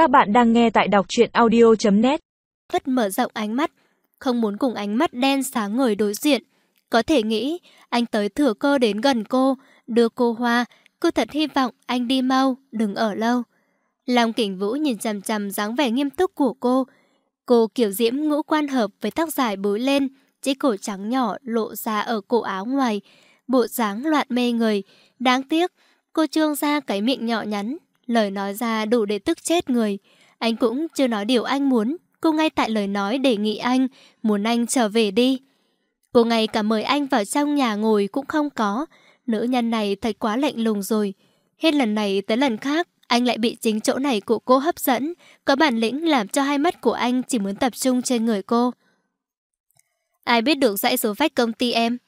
Các bạn đang nghe tại đọc truyện audio.net Vất mở rộng ánh mắt, không muốn cùng ánh mắt đen sáng ngời đối diện. Có thể nghĩ, anh tới thừa cơ đến gần cô, đưa cô hoa. Cô thật hy vọng anh đi mau, đừng ở lâu. Lòng kỉnh vũ nhìn chằm chằm dáng vẻ nghiêm túc của cô. Cô kiểu diễm ngũ quan hợp với tóc dài bối lên, chiếc cổ trắng nhỏ lộ ra ở cổ áo ngoài. Bộ dáng loạn mê người. Đáng tiếc, cô trương ra cái miệng nhỏ nhắn, lời nói ra đủ để tức chết người. Anh cũng chưa nói điều anh muốn, cô ngay tại lời nói đề nghị anh, muốn anh trở về đi. Cô ngay cả mời anh vào trong nhà ngồi cũng không có. Nữ nhân này thật quá lạnh lùng rồi. Hết lần này tới lần khác, anh lại bị chính chỗ này của cô hấp dẫn, có bản lĩnh làm cho hai mắt của anh chỉ muốn tập trung trên người cô. Ai biết được dãy số phách công ty em?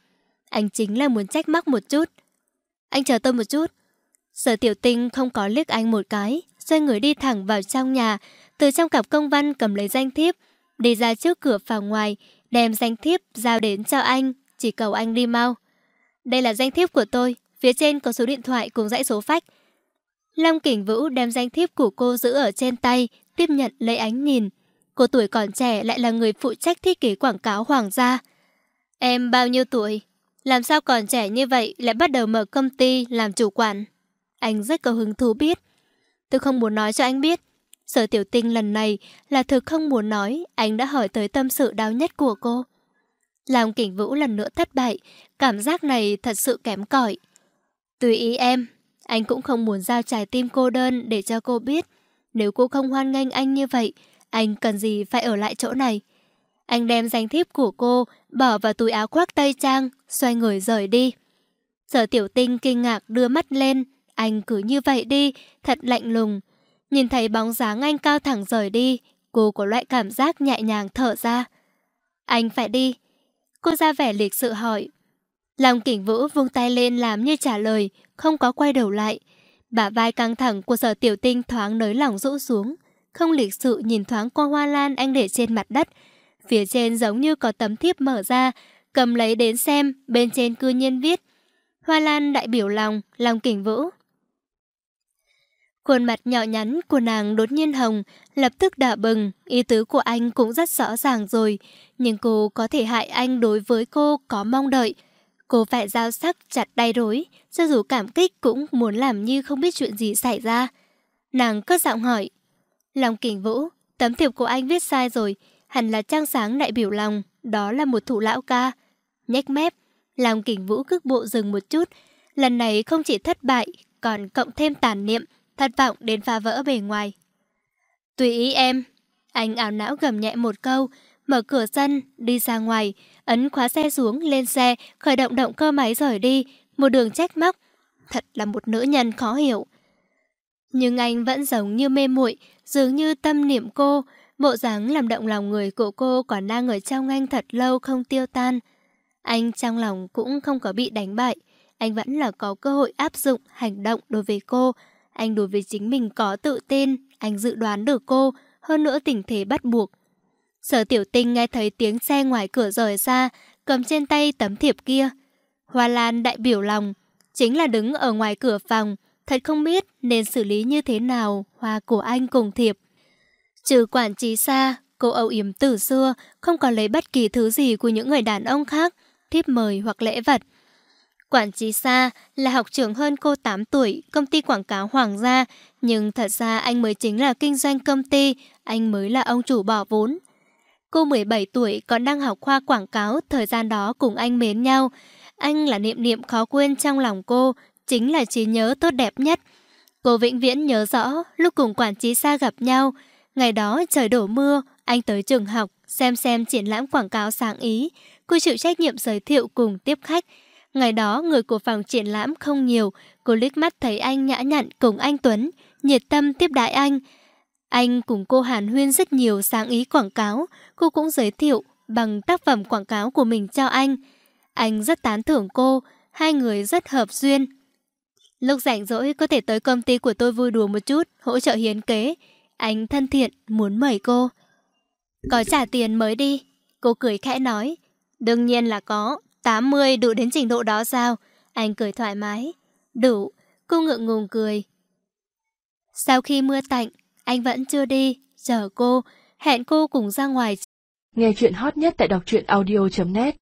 Anh chính là muốn trách móc một chút. Anh chờ tôi một chút. Sở tiểu tinh không có liếc anh một cái, xoay người đi thẳng vào trong nhà, từ trong cặp công văn cầm lấy danh thiếp, đi ra trước cửa phòng ngoài, đem danh thiếp giao đến cho anh, chỉ cầu anh đi mau. Đây là danh thiếp của tôi, phía trên có số điện thoại cùng dãy số phách. Long Kỳnh Vũ đem danh thiếp của cô giữ ở trên tay, tiếp nhận lấy ánh nhìn. Cô tuổi còn trẻ lại là người phụ trách thiết kế quảng cáo hoàng gia. Em bao nhiêu tuổi? Làm sao còn trẻ như vậy lại bắt đầu mở công ty làm chủ quản? Anh rất có hứng thú biết. Tôi không muốn nói cho anh biết. Sở tiểu tinh lần này là thực không muốn nói, anh đã hỏi tới tâm sự đau nhất của cô. Làm kỉnh vũ lần nữa thất bại, cảm giác này thật sự kém cỏi. Tùy ý em, anh cũng không muốn giao trái tim cô đơn để cho cô biết. Nếu cô không hoan nghênh anh như vậy, anh cần gì phải ở lại chỗ này. Anh đem danh thiếp của cô bỏ vào túi áo khoác tây trang, xoay người rời đi. Sở tiểu tinh kinh ngạc đưa mắt lên, anh cứ như vậy đi, thật lạnh lùng. Nhìn thấy bóng dáng anh cao thẳng rời đi, cô có loại cảm giác nhẹ nhàng thở ra. Anh phải đi. Cô ra vẻ lịch sự hỏi. Lòng kỉnh vũ vung tay lên làm như trả lời, không có quay đầu lại. Bả vai căng thẳng của sở tiểu tinh thoáng nới lỏng rũ xuống. Không lịch sự nhìn thoáng qua hoa lan anh để trên mặt đất. Phía trên giống như có tấm thiếp mở ra, cầm lấy đến xem, bên trên cư nhiên viết. Hoa lan đại biểu lòng, lòng kỉnh vũ. Khuôn mặt nhỏ nhắn của nàng đột nhiên hồng, lập tức đỏ bừng, ý tứ của anh cũng rất rõ ràng rồi. Nhưng cô có thể hại anh đối với cô có mong đợi. Cô phải giao sắc chặt đai rối, cho dù cảm kích cũng muốn làm như không biết chuyện gì xảy ra. Nàng cất giọng hỏi. Lòng kình vũ, tấm thiệp của anh viết sai rồi, hẳn là trang sáng đại biểu lòng, đó là một thủ lão ca. Nhách mép, lòng kình vũ cước bộ dừng một chút. Lần này không chỉ thất bại, còn cộng thêm tàn niệm, thất vọng đến phá vỡ bề ngoài. Tùy ý em. Anh ảo não gầm nhẹ một câu, mở cửa sân, đi ra ngoài, ấn khóa xe xuống, lên xe, khởi động động cơ máy rời đi, một đường trách móc. Thật là một nữ nhân khó hiểu. Nhưng anh vẫn giống như mê muội, dường như tâm niệm cô, bộ dáng làm động lòng người của cô còn đang ở trong anh thật lâu không tiêu tan. Anh trong lòng cũng không có bị đánh bại, anh vẫn là có cơ hội áp dụng hành động đối với cô, anh đối với chính mình có tự tin, anh dự đoán được cô, hơn nữa tình thế bắt buộc. Sở tiểu tinh nghe thấy tiếng xe ngoài cửa rời xa, cầm trên tay tấm thiệp kia. Hoa Lan đại biểu lòng, chính là đứng ở ngoài cửa phòng, thật không biết nên xử lý như thế nào hoa của anh cùng thiệp. Trừ quản trí xa, cô âu yếm từ xưa, không còn lấy bất kỳ thứ gì của những người đàn ông khác, thiếp mời hoặc lễ vật. Quản trí Sa là học trưởng hơn cô 8 tuổi, công ty quảng cáo Hoàng gia, nhưng thật ra anh mới chính là kinh doanh công ty, anh mới là ông chủ bỏ vốn. Cô 17 tuổi còn đang học khoa quảng cáo, thời gian đó cùng anh mến nhau. Anh là niệm niệm khó quên trong lòng cô, chính là trí nhớ tốt đẹp nhất. Cô vĩnh viễn nhớ rõ lúc cùng quản trí Sa gặp nhau. Ngày đó trời đổ mưa, anh tới trường học, xem xem triển lãm quảng cáo sáng ý. Cô chịu trách nhiệm giới thiệu cùng tiếp khách. Ngày đó người của phòng triển lãm không nhiều, cô liếc mắt thấy anh nhã nhặn cùng anh Tuấn, nhiệt tâm tiếp đãi anh. Anh cùng cô Hàn Huyên rất nhiều sáng ý quảng cáo, cô cũng giới thiệu bằng tác phẩm quảng cáo của mình cho anh. Anh rất tán thưởng cô, hai người rất hợp duyên. Lúc rảnh rỗi có thể tới công ty của tôi vui đùa một chút, hỗ trợ hiến kế. Anh thân thiện, muốn mời cô. Có trả tiền mới đi. Cô cười khẽ nói. Đương nhiên là có, 80 đủ đến trình độ đó sao? Anh cười thoải mái. Đủ, cô ngượng ngùng cười. Sau khi mưa tạnh, Anh vẫn chưa đi, chờ cô, hẹn cô cùng ra ngoài. Nghe chuyện hot nhất tại đọc truyện audio.net